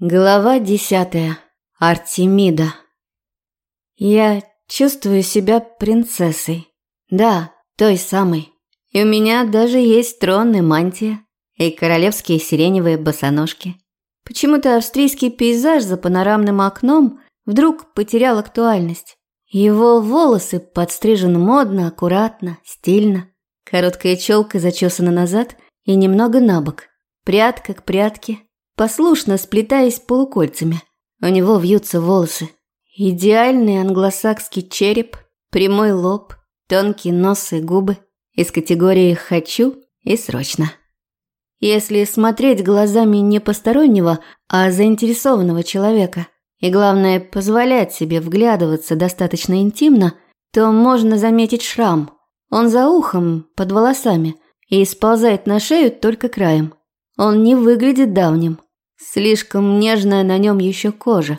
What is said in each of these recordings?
Глава десятая. Артемида. Я чувствую себя принцессой. Да, той самой. И у меня даже есть трон и мантия, и королевские сиреневые босоножки. Почему-то австрийский пейзаж за панорамным окном вдруг потерял актуальность. Его волосы подстрижены модно, аккуратно, стильно. Короткая челка зачесана назад и немного набок. Прядка к прядке – послушно сплетаясь полукольцами. У него вьются волосы. Идеальный англосакский череп, прямой лоб, тонкий нос и губы. Из категории «хочу» и «срочно». Если смотреть глазами не постороннего, а заинтересованного человека, и главное, позволять себе вглядываться достаточно интимно, то можно заметить шрам. Он за ухом, под волосами, и сползает на шею только краем. Он не выглядит давним. Слишком нежная на нем еще кожа.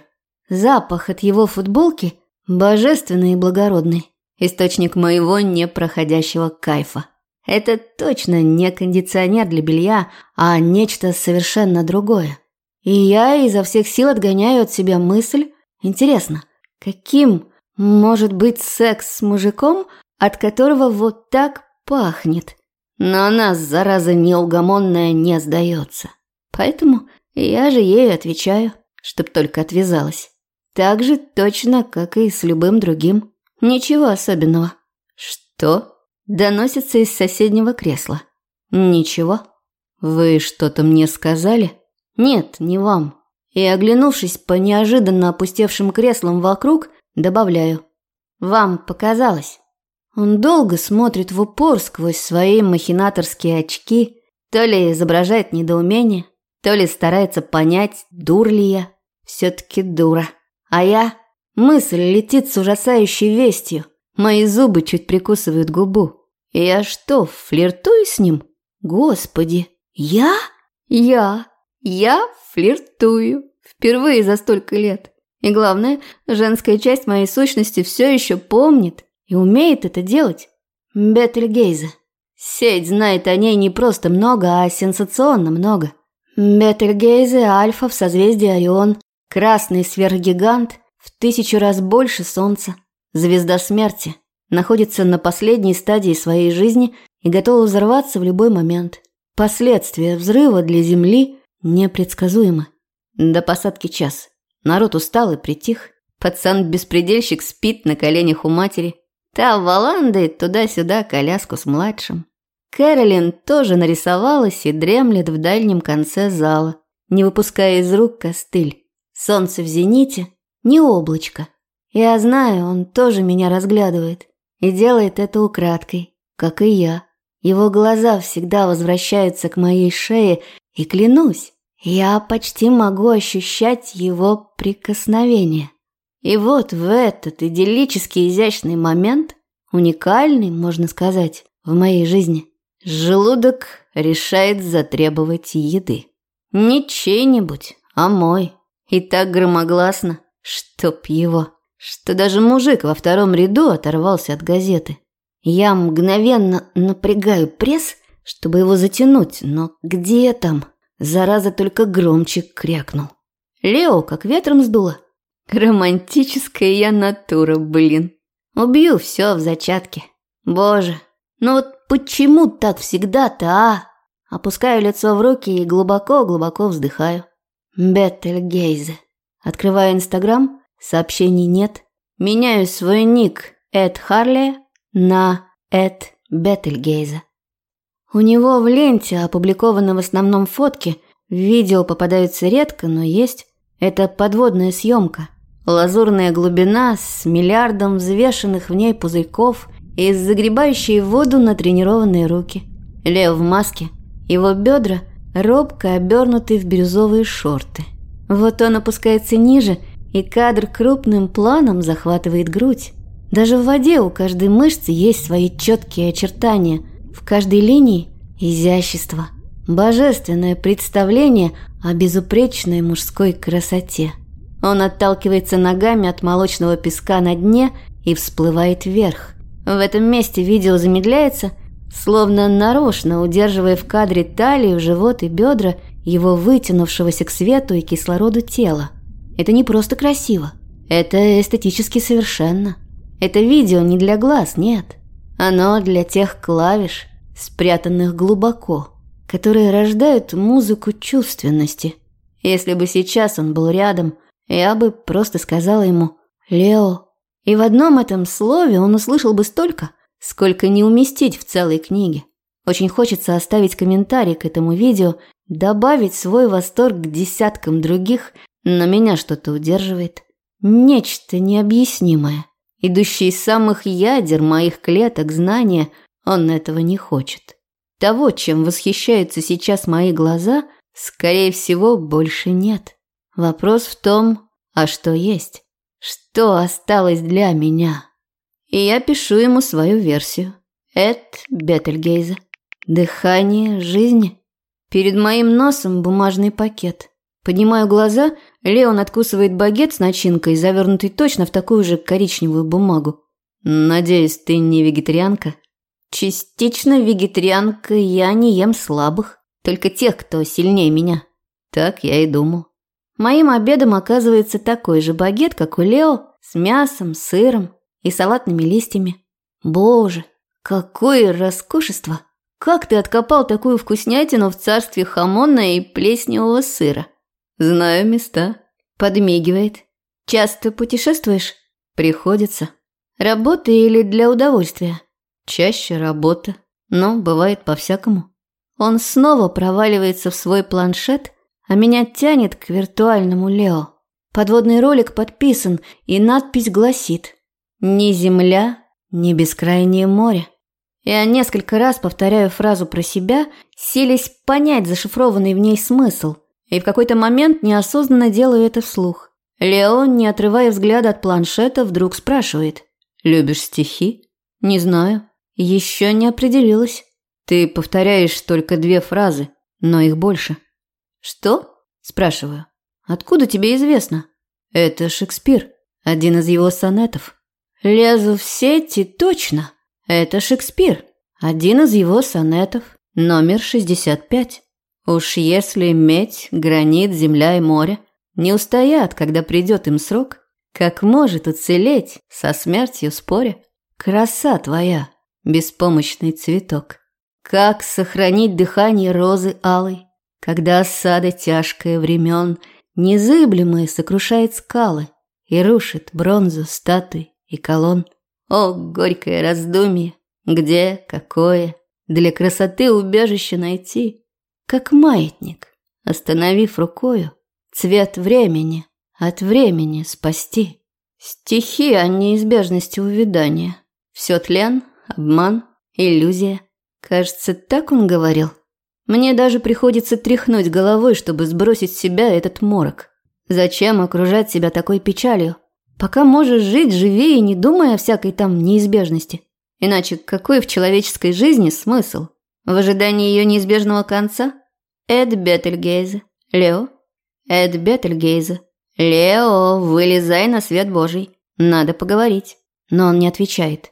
Запах от его футболки божественный и благородный. Источник моего непроходящего кайфа. Это точно не кондиционер для белья, а нечто совершенно другое. И я изо всех сил отгоняю от себя мысль, интересно, каким может быть секс с мужиком, от которого вот так пахнет? Но она, зараза неугомонная, не сдается. Поэтому я же ей отвечаю, чтоб только отвязалась. Так же точно, как и с любым другим. Ничего особенного. Что? Доносится из соседнего кресла. Ничего. Вы что-то мне сказали? Нет, не вам. И оглянувшись по неожиданно опустевшим креслам вокруг, добавляю. Вам показалось. Он долго смотрит в упор сквозь свои махинаторские очки, то ли изображает недоумение, то ли старается понять, дур ли я. Все-таки дура. А я... Мысль летит с ужасающей вестью. Мои зубы чуть прикусывают губу. Я что, флиртую с ним? Господи, я? Я? Я флиртую. Впервые за столько лет. И главное, женская часть моей сущности все еще помнит и умеет это делать. Бетельгейзе. Сеть знает о ней не просто много, а сенсационно много. Бетельгейзе Альфа в созвездии Орион, красный сверхгигант в тысячу раз больше Солнца, звезда смерти, находится на последней стадии своей жизни и готова взорваться в любой момент. Последствия взрыва для Земли непредсказуемы. До посадки час. Народ устал и притих. Пацан-беспредельщик спит на коленях у матери. Та валандает туда-сюда коляску с младшим. Кэролин тоже нарисовалась и дремлет в дальнем конце зала, не выпуская из рук костыль. Солнце в зените, не облачко. Я знаю, он тоже меня разглядывает и делает это украдкой, как и я. Его глаза всегда возвращаются к моей шее, и клянусь, я почти могу ощущать его прикосновение. И вот в этот идиллический изящный момент, уникальный, можно сказать, в моей жизни, Желудок решает затребовать еды. Не чей-нибудь, а мой. И так громогласно, чтоб его, что даже мужик во втором ряду оторвался от газеты. Я мгновенно напрягаю пресс, чтобы его затянуть, но где там? Зараза только громче крякнул. Лео как ветром сдуло. Романтическая я натура, блин. Убью все в зачатке. Боже, ну вот Почему так всегда-то, а? Опускаю лицо в руки и глубоко-глубоко вздыхаю. Беттельгейзе. Открываю Инстаграм, сообщений нет. Меняю свой ник Эд Харли на Эд Беттельгейзе. У него в ленте опубликованы в основном фотки, видео попадаются редко, но есть. Это подводная съемка. Лазурная глубина с миллиардом взвешенных в ней пузырьков – и загребающие воду на тренированные руки. Лев в маске, его бедра робко обернуты в бирюзовые шорты. Вот он опускается ниже, и кадр крупным планом захватывает грудь. Даже в воде у каждой мышцы есть свои четкие очертания, в каждой линии – изящество, божественное представление о безупречной мужской красоте. Он отталкивается ногами от молочного песка на дне и всплывает вверх. В этом месте видео замедляется, словно нарочно удерживая в кадре талию, живот и бедра его вытянувшегося к свету и кислороду тела. Это не просто красиво, это эстетически совершенно. Это видео не для глаз, нет. Оно для тех клавиш, спрятанных глубоко, которые рождают музыку чувственности. Если бы сейчас он был рядом, я бы просто сказала ему «Лео». И в одном этом слове он услышал бы столько, сколько не уместить в целой книге. Очень хочется оставить комментарий к этому видео, добавить свой восторг к десяткам других, но меня что-то удерживает. Нечто необъяснимое, идущее из самых ядер моих клеток знания, он этого не хочет. Того, чем восхищаются сейчас мои глаза, скорее всего, больше нет. Вопрос в том, а что есть? Что осталось для меня? И я пишу ему свою версию. Эд Бетельгейза. Дыхание жизни. Перед моим носом бумажный пакет. Поднимаю глаза, Леон откусывает багет с начинкой, завернутый точно в такую же коричневую бумагу. «Надеюсь, ты не вегетарианка?» «Частично вегетарианка, я не ем слабых, только тех, кто сильнее меня». «Так я и думал». Моим обедом оказывается такой же багет, как у Лео, с мясом, сыром и салатными листьями. Боже, какое роскошество! Как ты откопал такую вкуснятину в царстве хамона и плесневого сыра? Знаю места. Подмигивает. Часто путешествуешь? Приходится. Работа или для удовольствия? Чаще работа, но бывает по-всякому. Он снова проваливается в свой планшет, а меня тянет к виртуальному Лео. Подводный ролик подписан, и надпись гласит «Ни земля, ни бескрайнее море». Я несколько раз повторяю фразу про себя, селись понять зашифрованный в ней смысл – и в какой-то момент неосознанно делаю это вслух. Леон, не отрывая взгляда от планшета, вдруг спрашивает. «Любишь стихи?» «Не знаю. Еще не определилась». «Ты повторяешь только две фразы, но их больше». «Что?» – спрашиваю. «Откуда тебе известно?» «Это Шекспир, один из его сонетов». «Лезу в сети, точно. Это Шекспир, один из его сонетов, номер 65». Уж если медь, гранит, земля и море не устоят, когда придет им срок, как может уцелеть со смертью споря? Краса твоя, беспомощный цветок. Как сохранить дыхание розы алой, когда осада тяжкая времен, незыблемые сокрушает скалы и рушит бронзу статуй и колонн? О, горькое раздумье, где, какое, для красоты убежище найти? как маятник, остановив рукою цвет времени, от времени спасти. Стихи о неизбежности увядания. Все тлен, обман, иллюзия. Кажется, так он говорил. Мне даже приходится тряхнуть головой, чтобы сбросить с себя этот морок. Зачем окружать себя такой печалью? Пока можешь жить, живи и не думай о всякой там неизбежности. Иначе какой в человеческой жизни смысл? В ожидании ее неизбежного конца? Эд Бетельгейзе. Лео. Эд Бетельгейзе. Лео, вылезай на свет Божий. Надо поговорить. Но он не отвечает.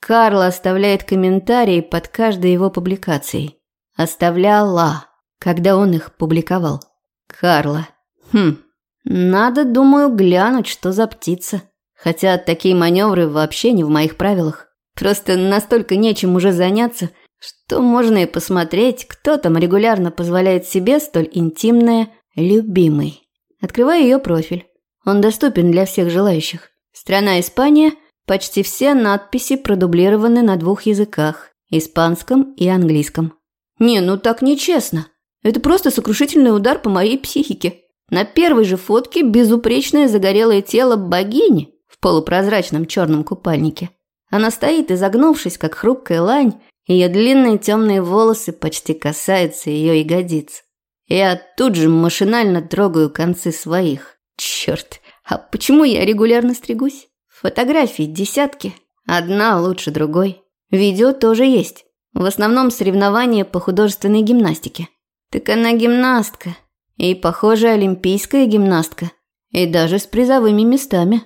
Карл оставляет комментарии под каждой его публикацией. Оставляла, когда он их публиковал. Карла. Хм. Надо, думаю, глянуть, что за птица. Хотя такие маневры вообще не в моих правилах. Просто настолько нечем уже заняться – что можно и посмотреть, кто там регулярно позволяет себе столь интимное «любимый». Открываю ее профиль. Он доступен для всех желающих. Страна Испания, почти все надписи продублированы на двух языках – испанском и английском. Не, ну так нечестно. Это просто сокрушительный удар по моей психике. На первой же фотке безупречное загорелое тело богини в полупрозрачном черном купальнике. Она стоит, изогнувшись, как хрупкая лань, ее длинные темные волосы почти касаются ее ягодиц. Я тут же машинально трогаю концы своих. Черт, а почему я регулярно стригусь? Фотографий десятки, одна лучше другой. Видео тоже есть. В основном соревнования по художественной гимнастике. Так она гимнастка. И, похоже, олимпийская гимнастка. И даже с призовыми местами.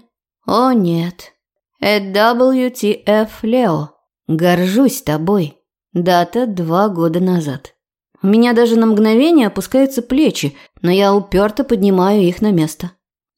О нет. WTF Лео. Горжусь тобой. Дата два года назад. У меня даже на мгновение опускаются плечи, но я уперто поднимаю их на место.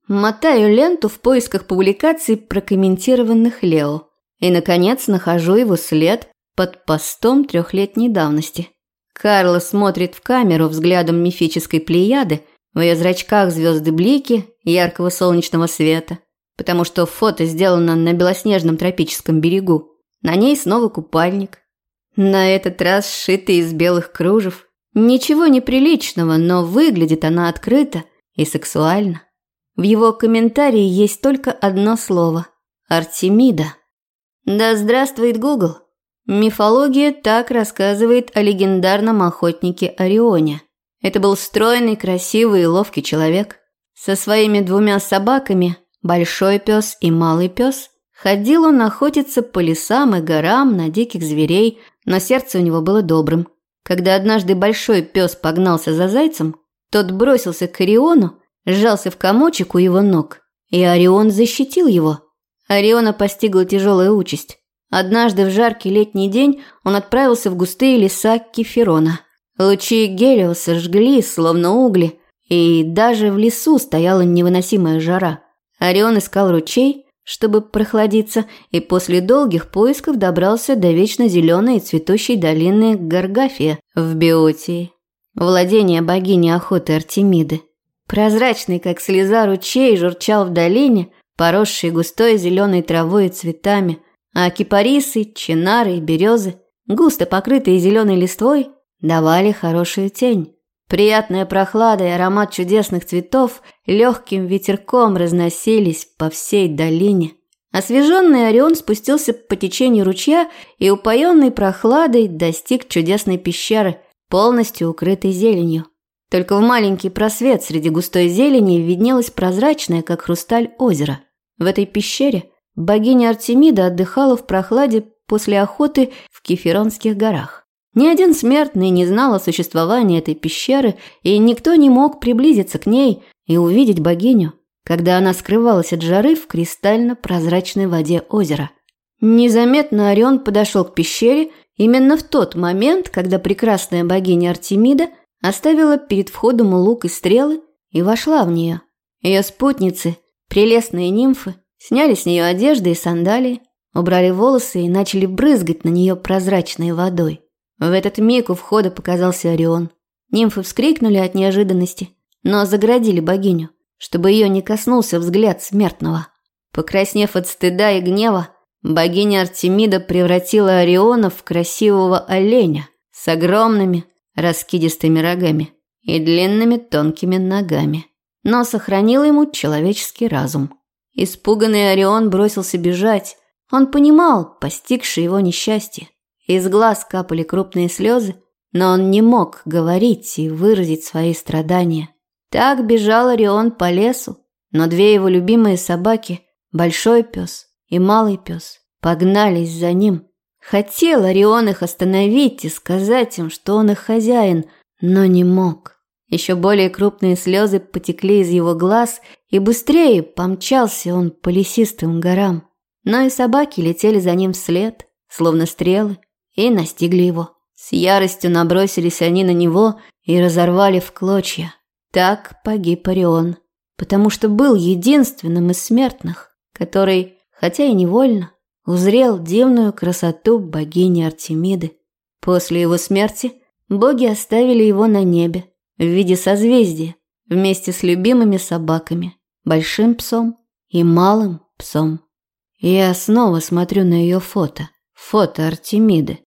Мотаю ленту в поисках публикаций, прокомментированных Лео. И, наконец, нахожу его след под постом трехлетней давности. Карла смотрит в камеру взглядом мифической плеяды, в ее зрачках звезды блики яркого солнечного света, потому что фото сделано на белоснежном тропическом берегу. На ней снова купальник. На этот раз сшитый из белых кружев. Ничего неприличного, но выглядит она открыто и сексуально. В его комментарии есть только одно слово – Артемида. Да здравствует Google. Мифология так рассказывает о легендарном охотнике Орионе. Это был стройный, красивый и ловкий человек. Со своими двумя собаками, большой пес и малый пес, ходил он охотиться по лесам и горам на диких зверей, но сердце у него было добрым. Когда однажды большой пес погнался за зайцем, тот бросился к Ориону, сжался в комочек у его ног, и Орион защитил его. Ориона постигла тяжелая участь. Однажды в жаркий летний день он отправился в густые леса Кефирона. Лучи Гелиоса жгли, словно угли, и даже в лесу стояла невыносимая жара. Орион искал ручей, чтобы прохладиться, и после долгих поисков добрался до вечно зеленой и цветущей долины Гаргафия в Биотии, владение богини охоты Артемиды. Прозрачный, как слеза ручей, журчал в долине, поросший густой зеленой травой и цветами – а кипарисы, чинары и березы, густо покрытые зеленой листвой, давали хорошую тень. Приятная прохлада и аромат чудесных цветов легким ветерком разносились по всей долине. Освеженный Орион спустился по течению ручья и, упоенный прохладой, достиг чудесной пещеры, полностью укрытой зеленью. Только в маленький просвет среди густой зелени виднелось прозрачное, как хрусталь, озеро. В этой пещере Богиня Артемида отдыхала в прохладе после охоты в Кефиронских горах. Ни один смертный не знал о существовании этой пещеры, и никто не мог приблизиться к ней и увидеть богиню, когда она скрывалась от жары в кристально-прозрачной воде озера. Незаметно Орион подошел к пещере именно в тот момент, когда прекрасная богиня Артемида оставила перед входом лук и стрелы и вошла в нее. Ее спутницы, прелестные нимфы, Сняли с нее одежды и сандалии, убрали волосы и начали брызгать на нее прозрачной водой. В этот миг у входа показался Орион. Нимфы вскрикнули от неожиданности, но заградили богиню, чтобы ее не коснулся взгляд смертного. Покраснев от стыда и гнева, богиня Артемида превратила Ориона в красивого оленя с огромными раскидистыми рогами и длинными тонкими ногами, но сохранила ему человеческий разум. Испуганный Орион бросился бежать. Он понимал постигшее его несчастье. Из глаз капали крупные слезы, но он не мог говорить и выразить свои страдания. Так бежал Орион по лесу, но две его любимые собаки, большой пес и малый пес, погнались за ним. Хотел Орион их остановить и сказать им, что он их хозяин, но не мог. Еще более крупные слезы потекли из его глаз, и быстрее помчался он по лесистым горам. Но и собаки летели за ним вслед, словно стрелы, и настигли его. С яростью набросились они на него и разорвали в клочья. Так погиб Орион, потому что был единственным из смертных, который, хотя и невольно, узрел дивную красоту богини Артемиды. После его смерти боги оставили его на небе, в виде созвездия вместе с любимыми собаками, большим псом и малым псом. Я снова смотрю на ее фото, фото Артемиды.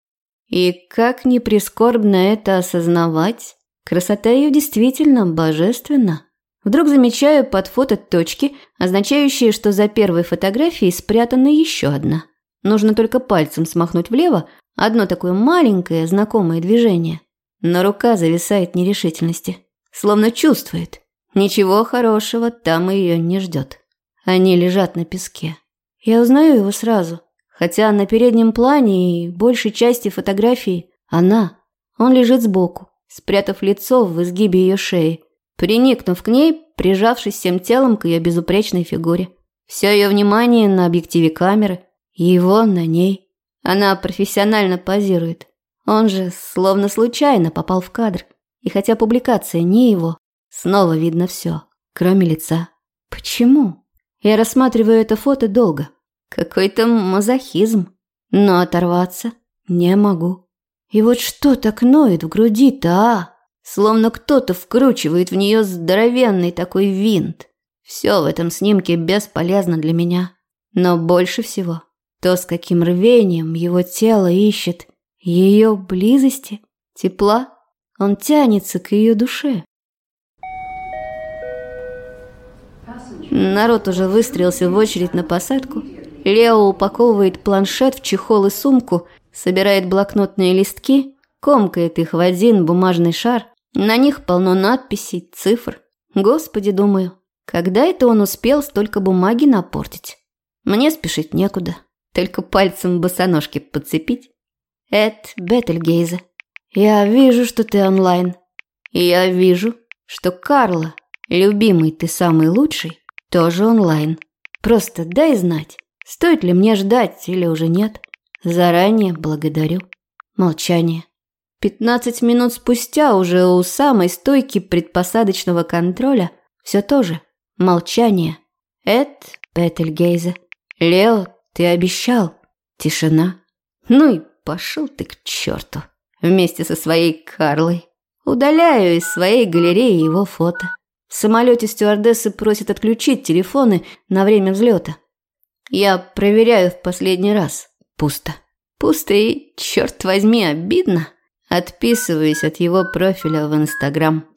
И как ни прискорбно это осознавать, красота ее действительно божественна. Вдруг замечаю под фото точки, означающие, что за первой фотографией спрятана еще одна. Нужно только пальцем смахнуть влево, одно такое маленькое знакомое движение но рука зависает нерешительности, словно чувствует. Ничего хорошего там ее не ждет. Они лежат на песке. Я узнаю его сразу, хотя на переднем плане и большей части фотографии она. Он лежит сбоку, спрятав лицо в изгибе ее шеи, приникнув к ней, прижавшись всем телом к ее безупречной фигуре. Все ее внимание на объективе камеры, его на ней. Она профессионально позирует. Он же словно случайно попал в кадр. И хотя публикация не его, снова видно все, кроме лица. Почему? Я рассматриваю это фото долго. Какой-то мазохизм. Но оторваться не могу. И вот что так ноет в груди-то, а? Словно кто-то вкручивает в нее здоровенный такой винт. Все в этом снимке бесполезно для меня. Но больше всего то, с каким рвением его тело ищет ее близости, тепла. Он тянется к ее душе. Народ уже выстроился в очередь на посадку. Лео упаковывает планшет в чехол и сумку, собирает блокнотные листки, комкает их в один бумажный шар. На них полно надписей, цифр. Господи, думаю, когда это он успел столько бумаги напортить? Мне спешить некуда, только пальцем босоножки подцепить. Эд Бетельгейзе, я вижу, что ты онлайн. Я вижу, что Карла, любимый ты самый лучший, тоже онлайн. Просто дай знать, стоит ли мне ждать или уже нет. Заранее благодарю. Молчание. Пятнадцать минут спустя уже у самой стойки предпосадочного контроля все то же. Молчание. Эд Петельгейзе. Лео, ты обещал. Тишина. Ну и пошел ты к черту. Вместе со своей Карлой. Удаляю из своей галереи его фото. В самолете стюардессы просят отключить телефоны на время взлета. Я проверяю в последний раз. Пусто. Пусто и, черт возьми, обидно. Отписываюсь от его профиля в Инстаграм.